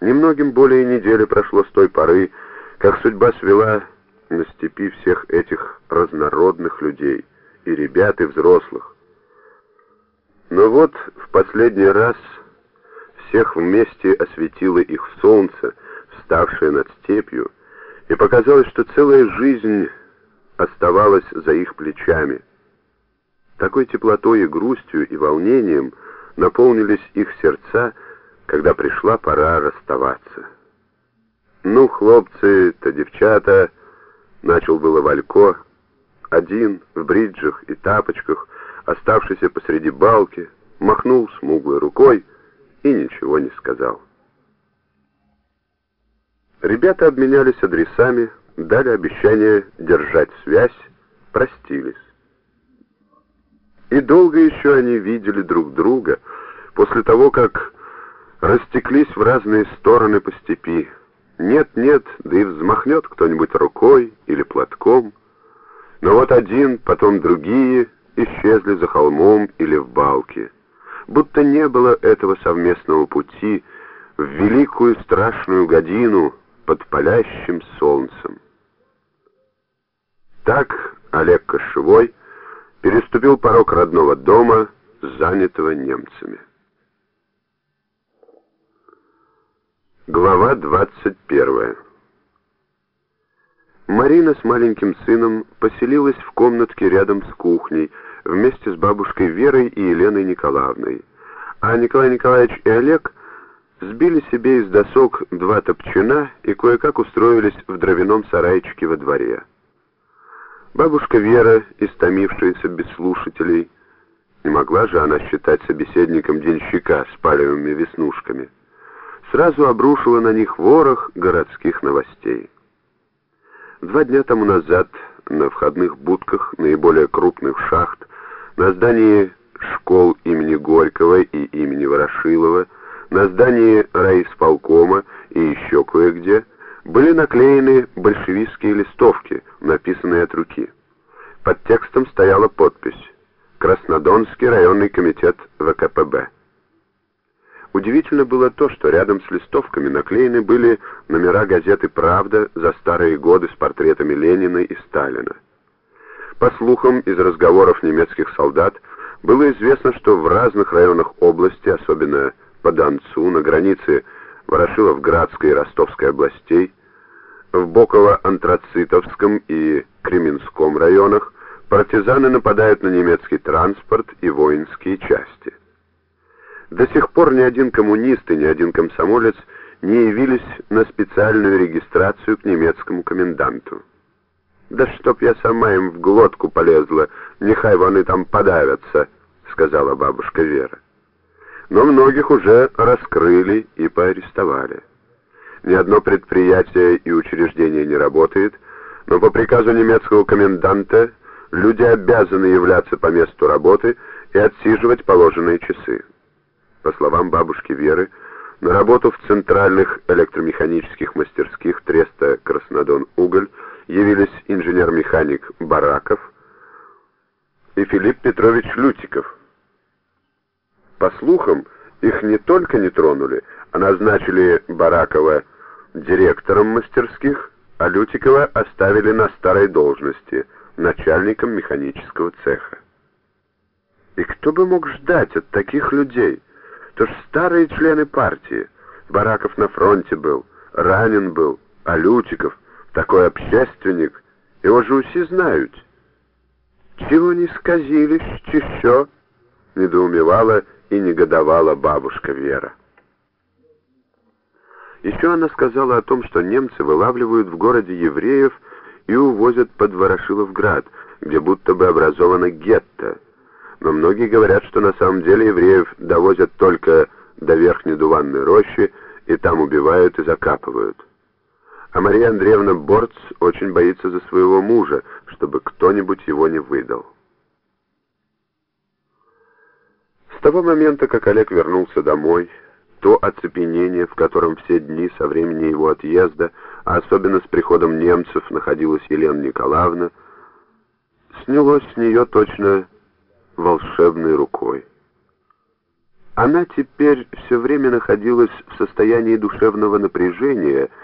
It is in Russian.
Немногим более недели прошло с той поры, как судьба свела на степи всех этих разнородных людей, и ребят, и взрослых. Но вот в последний раз всех вместе осветило их солнце, вставшее над степью, и показалось, что целая жизнь оставалась за их плечами. Такой теплотой и грустью и волнением наполнились их сердца, когда пришла пора расставаться. «Ну, хлопцы-то, девчата!» — начал было Валько, один, в бриджах и тапочках, оставшийся посреди балки, махнул смуглой рукой и ничего не сказал. Ребята обменялись адресами, дали обещание держать связь, простились. И долго еще они видели друг друга после того, как растеклись в разные стороны по степи. Нет-нет, да и взмахнет кто-нибудь рукой или платком. Но вот один, потом другие исчезли за холмом или в балке. Будто не было этого совместного пути в великую страшную годину под палящим солнцем. Так Олег Кошевой переступил порог родного дома, занятого немцами. Глава 21 Марина с маленьким сыном поселилась в комнатке рядом с кухней вместе с бабушкой Верой и Еленой Николаевной. А Николай Николаевич и Олег сбили себе из досок два топчина и кое-как устроились в дровяном сарайчике во дворе. Бабушка Вера, истомившаяся без слушателей, не могла же она считать собеседником денщика с палевыми веснушками, сразу обрушила на них ворох городских новостей. Два дня тому назад на входных будках наиболее крупных шахт, на здании школ имени Горького и имени Ворошилова, на здании райисполкома и еще кое-где – были наклеены большевистские листовки, написанные от руки. Под текстом стояла подпись «Краснодонский районный комитет ВКПБ». Удивительно было то, что рядом с листовками наклеены были номера газеты «Правда» за старые годы с портретами Ленина и Сталина. По слухам из разговоров немецких солдат, было известно, что в разных районах области, особенно по Донцу, на границе Ворошиловградской и Ростовской областей, в Боково-Антрацитовском и Кременском районах партизаны нападают на немецкий транспорт и воинские части. До сих пор ни один коммунист и ни один комсомолец не явились на специальную регистрацию к немецкому коменданту. «Да чтоб я сама им в глотку полезла, нехай вони там подавятся», — сказала бабушка Вера. Но многих уже раскрыли и поарестовали. Ни одно предприятие и учреждение не работает, но по приказу немецкого коменданта люди обязаны являться по месту работы и отсиживать положенные часы. По словам бабушки Веры, на работу в центральных электромеханических мастерских Треста Краснодон-Уголь явились инженер-механик Бараков и Филипп Петрович Лютиков. По слухам, их не только не тронули, а назначили Баракова директором мастерских, а Лютикова оставили на старой должности, начальником механического цеха. И кто бы мог ждать от таких людей? Ж старые члены партии. Бараков на фронте был, ранен был, а Лютиков такой общественник, его же все знают. Чего не сказились, чещо? Недоумевала и негодовала бабушка Вера. Еще она сказала о том, что немцы вылавливают в городе евреев и увозят под Ворошиловград, где будто бы образовано гетто. Но многие говорят, что на самом деле евреев довозят только до Верхней Дуванной рощи и там убивают и закапывают. А Мария Андреевна Борц очень боится за своего мужа, чтобы кто-нибудь его не выдал. С того момента, как Олег вернулся домой, то оцепенение, в котором все дни со времени его отъезда, а особенно с приходом немцев находилась Елена Николаевна, снялось с нее точно волшебной рукой. Она теперь все время находилась в состоянии душевного напряжения